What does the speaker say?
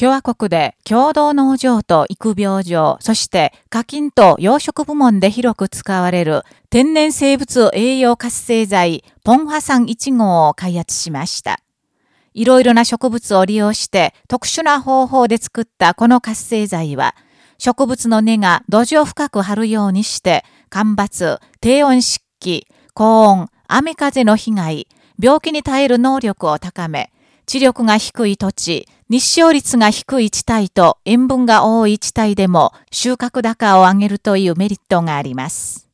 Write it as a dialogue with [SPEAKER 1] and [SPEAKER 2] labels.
[SPEAKER 1] 共和国で共同農場と育苗場、そして課金と養殖部門で広く使われる天然生物栄養活性剤ポンハ酸1号を開発しました。いろいろな植物を利用して特殊な方法で作ったこの活性剤は、植物の根が土壌深く張るようにして、干ばつ、低温湿気、高温、雨風の被害、病気に耐える能力を高め、地力が低い土地、日照率が低い地帯と塩分が多い地帯でも収穫高を上げるというメリットがあります。